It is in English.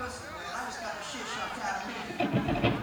Listen, man, I just got the shit shoved out of me.